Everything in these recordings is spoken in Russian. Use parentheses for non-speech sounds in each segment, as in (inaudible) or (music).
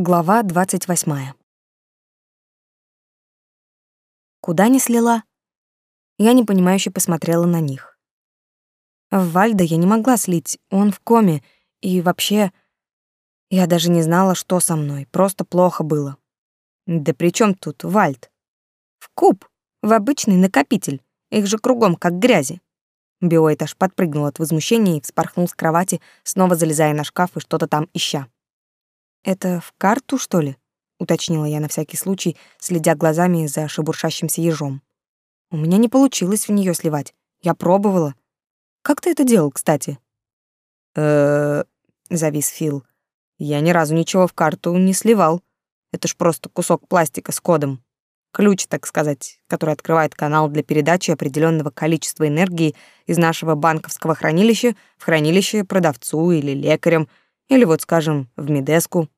Глава двадцать восьмая. Куда не слила? Я непонимающе посмотрела на них. В Вальда я не могла слить, он в коме, и вообще... Я даже не знала, что со мной, просто плохо было. Да при чем тут Вальд? В куб, в обычный накопитель, их же кругом как грязи. Биоид аж подпрыгнул от возмущения и вспорхнул с кровати, снова залезая на шкаф и что-то там ища. «Это в карту, что ли?» — уточнила я на всякий случай, следя глазами за шебуршащимся ежом. «У меня не получилось в нее сливать. Я пробовала. Как ты это делал, кстати?» э завис Фил. «Я ни разу ничего в карту не сливал. Это ж просто кусок пластика с кодом. Ключ, так сказать, который открывает канал для передачи определенного количества энергии из нашего банковского хранилища в хранилище продавцу или лекарям, или вот, скажем, в Медеску.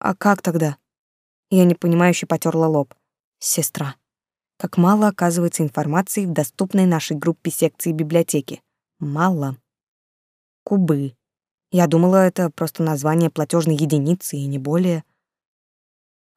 А как тогда? Я непонимающе потерла лоб. Сестра. Как мало оказывается информации в доступной нашей группе секции библиотеки. Мало. Кубы. Я думала, это просто название платежной единицы и не более.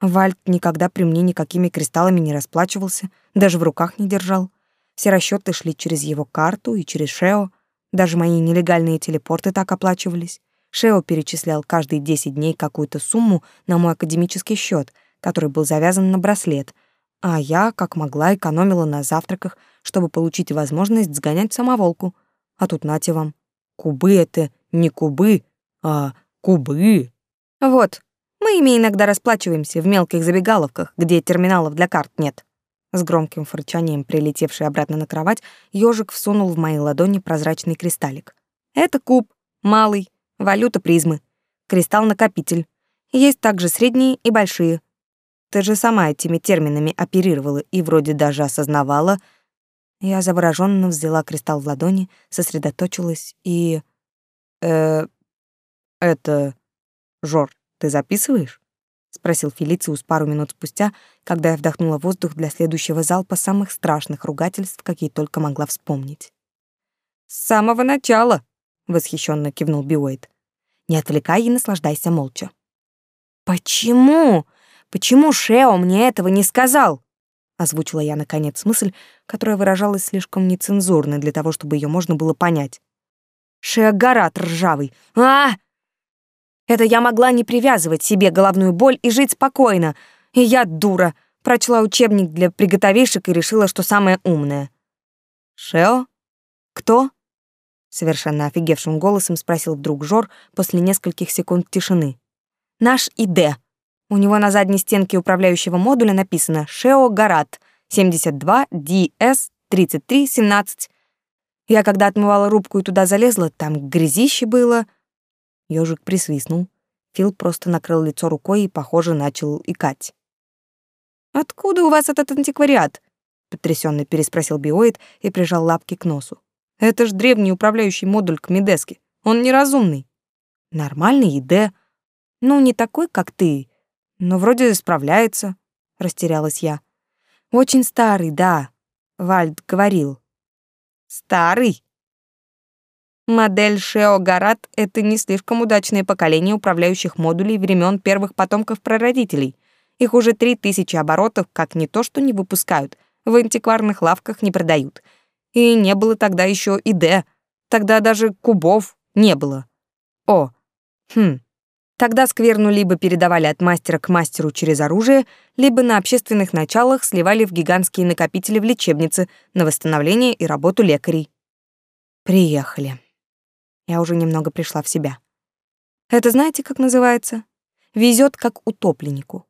Вальт никогда при мне никакими кристаллами не расплачивался, даже в руках не держал. Все расчеты шли через его карту и через Шео. Даже мои нелегальные телепорты так оплачивались. Шео перечислял каждые 10 дней какую-то сумму на мой академический счет, который был завязан на браслет, а я, как могла, экономила на завтраках, чтобы получить возможность сгонять самоволку. А тут нате вам. Кубы — это не кубы, а кубы. Вот, мы ими иногда расплачиваемся в мелких забегаловках, где терминалов для карт нет. С громким фырчанием, прилетевший обратно на кровать, ежик всунул в мои ладони прозрачный кристаллик. Это куб, малый, валюта призмы, кристалл-накопитель. Есть также средние и большие. Ты же сама этими терминами оперировала и вроде даже осознавала. Я завороженно взяла кристалл в ладони, сосредоточилась и... Э, это... Жор, ты записываешь? спросил Фелициус пару минут спустя, когда я вдохнула воздух для следующего залпа самых страшных ругательств, какие только могла вспомнить. С самого начала, восхищенно кивнул Биоид. Не отвлекай и наслаждайся молча. Почему? Почему Шео мне этого не сказал? озвучила я наконец мысль, которая выражалась слишком нецензурно для того, чтобы ее можно было понять. Шеогарат ржавый. А! Это я могла не привязывать себе головную боль и жить спокойно. И я дура. Прочла учебник для приготовишек и решила, что самое умное. Шео? Кто? Совершенно офигевшим голосом спросил вдруг Жор после нескольких секунд тишины. Наш ИД. У него на задней стенке управляющего модуля написано Шео Гарат 72 DS 3317. Я когда отмывала рубку и туда залезла, там грязище было. Ёжик присвистнул. Фил просто накрыл лицо рукой и, похоже, начал икать. «Откуда у вас этот антиквариат?» — потрясённо переспросил Биоид и прижал лапки к носу. Это ж древний управляющий модуль к Медеске. Он неразумный. Нормальный ИД. Ну, не такой, как ты, но вроде справляется, растерялась я. Очень старый, да, Вальд говорил. Старый? Модель Шео Гарат — это не слишком удачное поколение управляющих модулей времен первых потомков прародителей. Их уже три тысячи оборотов, как не то что не выпускают, в антикварных лавках не продают — и не было тогда еще и Д. Тогда даже кубов не было. О, хм. Тогда скверну либо передавали от мастера к мастеру через оружие, либо на общественных началах сливали в гигантские накопители в лечебнице на восстановление и работу лекарей. Приехали. Я уже немного пришла в себя. Это знаете, как называется? Везет как утопленнику.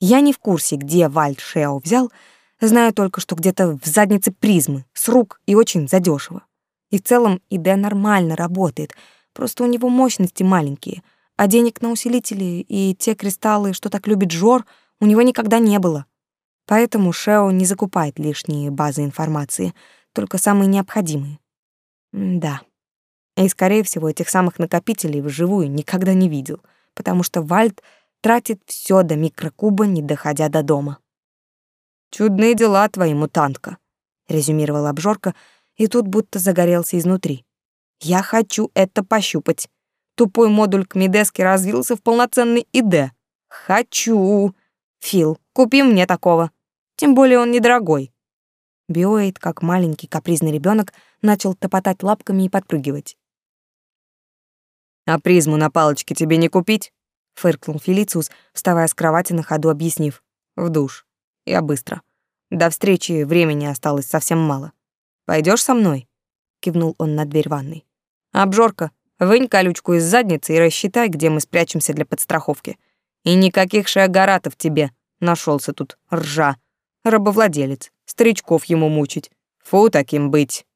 Я не в курсе, где Вальд Шео взял, Знаю только, что где-то в заднице призмы, с рук и очень задешево. И в целом ИД нормально работает, просто у него мощности маленькие, а денег на усилители и те кристаллы, что так любит Жор, у него никогда не было. Поэтому Шео не закупает лишние базы информации, только самые необходимые. Да. И, скорее всего, этих самых накопителей вживую никогда не видел, потому что Вальд тратит все до микрокуба, не доходя до дома. Чудные дела твои, мутантка, резюмировала обжорка, и тут будто загорелся изнутри. Я хочу это пощупать. Тупой модуль к Медеске развился в полноценный ИД. Хочу. Фил, купи мне такого. Тем более он недорогой. Биоид, как маленький капризный ребенок, начал топотать лапками и подпрыгивать. «А призму на палочке тебе не купить?» — фыркнул Фелициус, вставая с кровати на ходу, объяснив. «В душ. Я быстро. До встречи времени осталось совсем мало. Пойдешь со мной?» — кивнул он на дверь ванной. «Обжорка, вынь колючку из задницы и рассчитай, где мы спрячемся для подстраховки. И никаких шиагаратов тебе. Нашелся тут ржа. Рабовладелец. Старичков ему мучить. Фу, таким быть».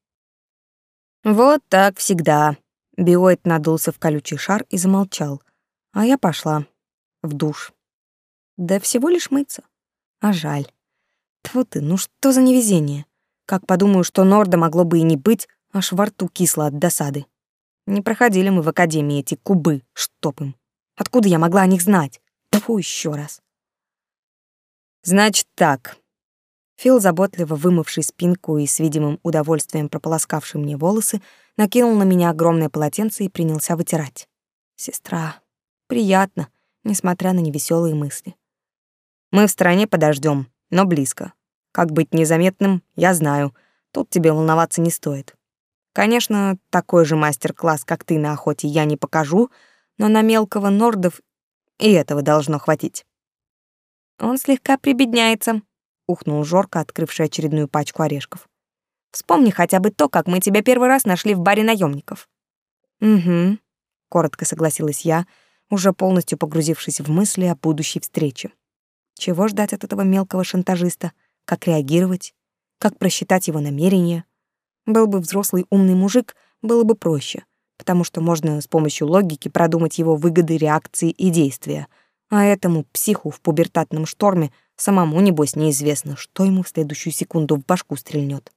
«Вот так всегда». Биоид надулся в колючий шар и замолчал. А я пошла в душ. Да всего лишь мыться. А жаль. Тьфу ты, ну что за невезение? Как подумаю, что Норда могло бы и не быть, аж во рту кисло от досады. Не проходили мы в академии эти кубы, чтоб им. Откуда я могла о них знать? Тьфу, еще раз. Значит так. Фил, заботливо вымывший спинку и с видимым удовольствием прополоскавший мне волосы, накинул на меня огромное полотенце и принялся вытирать. Сестра. Приятно, несмотря на невеселые мысли. Мы в стороне подождем, но близко. Как быть незаметным, я знаю. Тут тебе волноваться не стоит. Конечно, такой же мастер-класс, как ты на охоте, я не покажу, но на мелкого нордов и этого должно хватить. Он слегка прибедняется, ухнул Жорка, открывший очередную пачку орешков. Вспомни хотя бы то, как мы тебя первый раз нашли в баре наемников. Угу, коротко согласилась я, уже полностью погрузившись в мысли о будущей встрече. Чего ждать от этого мелкого шантажиста? Как реагировать? Как просчитать его намерения? Был бы взрослый умный мужик, было бы проще, потому что можно с помощью логики продумать его выгоды, реакции и действия. А этому психу в пубертатном шторме самому, небось, неизвестно, что ему в следующую секунду в башку стрельнет.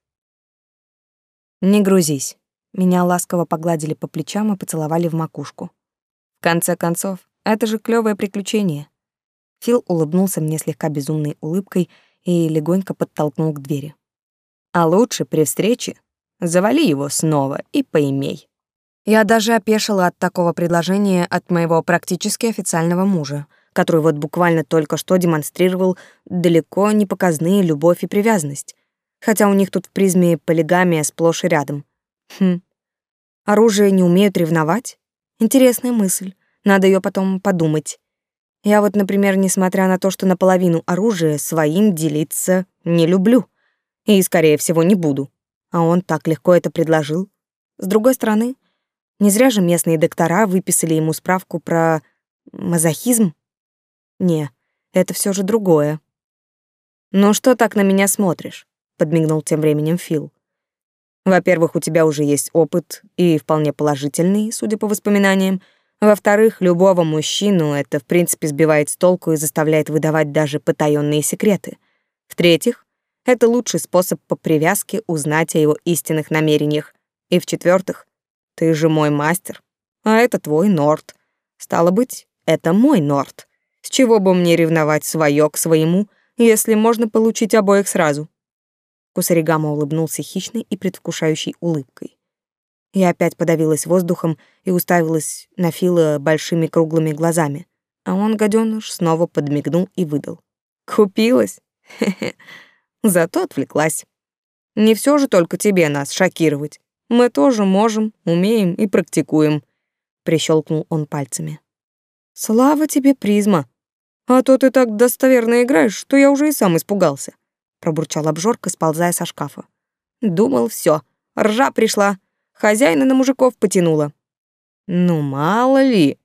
«Не грузись». Меня ласково погладили по плечам и поцеловали в макушку. В конце концов, это же клёвое приключение. Фил улыбнулся мне слегка безумной улыбкой и легонько подтолкнул к двери. А лучше при встрече завали его снова и поимей. Я даже опешила от такого предложения от моего практически официального мужа, который вот буквально только что демонстрировал далеко не показные любовь и привязанность, хотя у них тут в призме полигамия сплошь и рядом. Хм. Оружие не умеют ревновать? Интересная мысль. Надо ее потом подумать. Я вот, например, несмотря на то, что наполовину оружия своим делиться не люблю. И, скорее всего, не буду. А он так легко это предложил. С другой стороны, не зря же местные доктора выписали ему справку про мазохизм. Не, это все же другое. «Ну что так на меня смотришь?» — подмигнул тем временем Фил. «Во-первых, у тебя уже есть опыт, и вполне положительный, судя по воспоминаниям, во-вторых, любого мужчину это, в принципе, сбивает с толку и заставляет выдавать даже потаённые секреты. В-третьих, это лучший способ по привязке узнать о его истинных намерениях. И в-четвертых, ты же мой мастер, а это твой Норт. Стало быть, это мой Норт. С чего бы мне ревновать своё к своему, если можно получить обоих сразу? Кусаригама улыбнулся хищной и предвкушающей улыбкой. Я опять подавилась воздухом и уставилась на Фила большими круглыми глазами. А он, гадёныш, снова подмигнул и выдал. «Купилась? Хе-хе. (laughs) Зато отвлеклась. Не все же только тебе нас шокировать. Мы тоже можем, умеем и практикуем», — прищелкнул он пальцами. «Слава тебе, призма! А то ты так достоверно играешь, что я уже и сам испугался», — пробурчал обжорка, сползая со шкафа. «Думал, все, ржа пришла, Хозяина на мужиков потянуло. Ну, мало ли.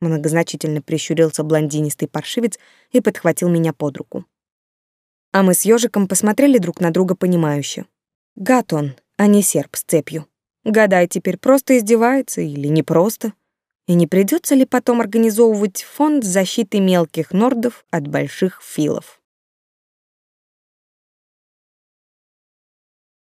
Многозначительно прищурился блондинистый паршивец и подхватил меня под руку. А мы с ежиком посмотрели друг на друга понимающе. Гад он, а не серп с цепью. Гадай, теперь просто издевается или не просто. И не придется ли потом организовывать фонд защиты мелких нордов от больших филов?